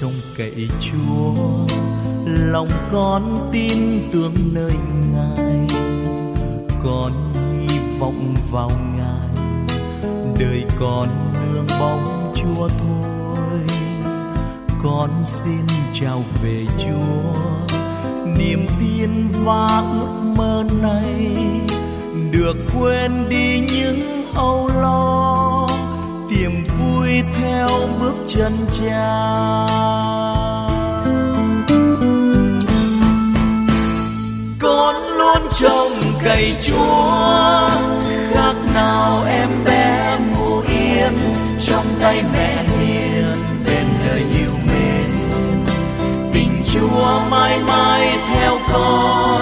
trông cậy Chúa. Lòng con tin tưởng nơi Ngài. Con hy vọng vào Ngài. Đời con nương bóng Chúa thôi. Con xin chào về Chúa. Niềm tin và ước mơ này được quên đi những âu lo vui theo bước chân cha. Con luôn trông cậy chúa, khác nào em bé ngủ yên, trong tay mẹ hiền bên đời yêu mến. Tình chúa mãi mãi theo con,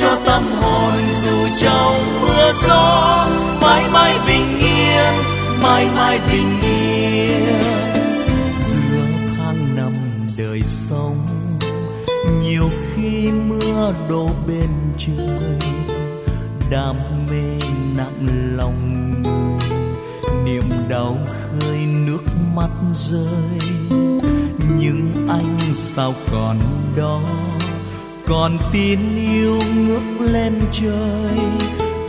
cho tâm hồn dù trong mưa gió, mãi mãi bình yên, mãi mãi bình yên. Đau khơi nước mắt rơi. Nhưng anh sao còn đó? Còn tin yêu ngước lên trời.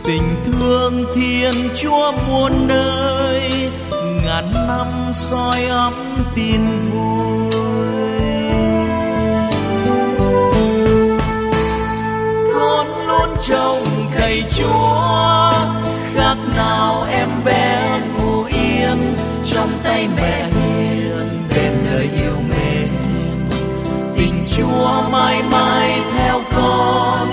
Tình thương thiên chúa muôn nơi ngàn năm soi ấm tin vui. Con luôn trông thầy chúa. Tay mẹ hiền bên lời yêu mến. Tình chúa mãi mãi theo con,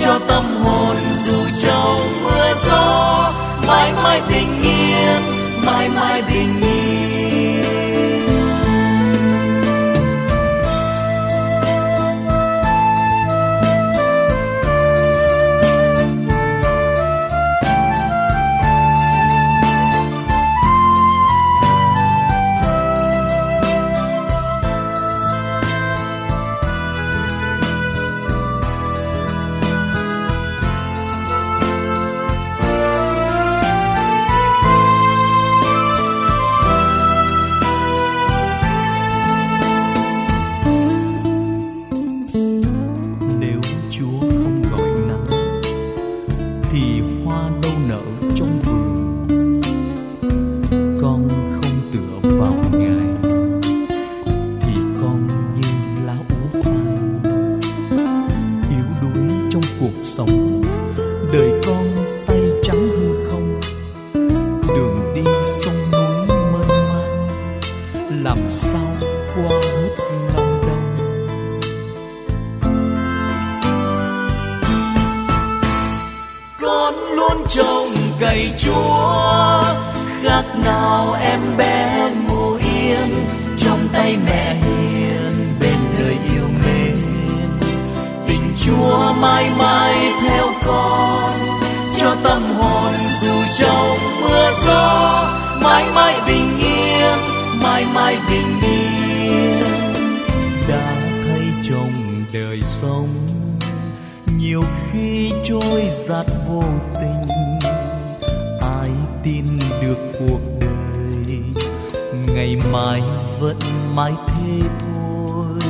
cho tâm hồn dù trong mưa gió. Mãi mãi bình yên, mãi mãi bình yên. Sông núi mênh mang làm sao qua hết lòng đông con luôn trông cậy chúa, khác nào em bé ngủ yên. Trong tay mẹ hiền, bên đời yêu mến. Tình chúa mãi mãi theo con, cho tâm hồn dù trong mưa mãi mãi bình yên, mãi mãi bình yên. Đã thấy trong đời sống, nhiều khi trôi giạt vô tình. Ai tin được cuộc đời, ngày mai vẫn mãi thế thôi.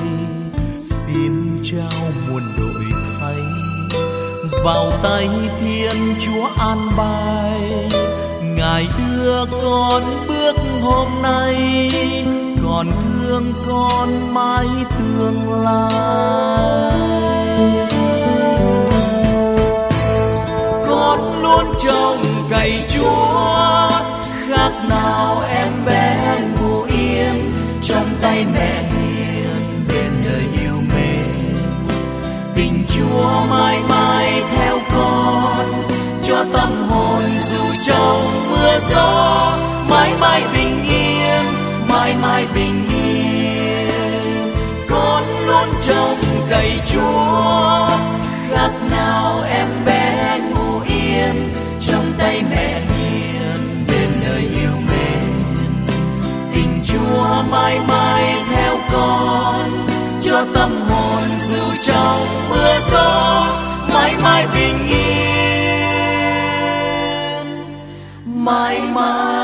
Xin trao muôn đổi thay, vào tay thiên chúa an bài ngài đưa con bước hôm nay, còn thương con mãi tương lai. Con luôn trông cậy chúa, khác nào em bé ngủ yên trong tay mẹ dù trong mưa gió, mãi mãi bình yên, mãi mãi bình yên. Con luôn trông cậy chúa khác nào em bé ngủ yên, trong tay mẹ hiền, bên nơi yêu mến. Tình chúa mãi mãi theo con, cho tâm hồn dù trong mưa gió, mãi mãi bình yên. Mãi mãi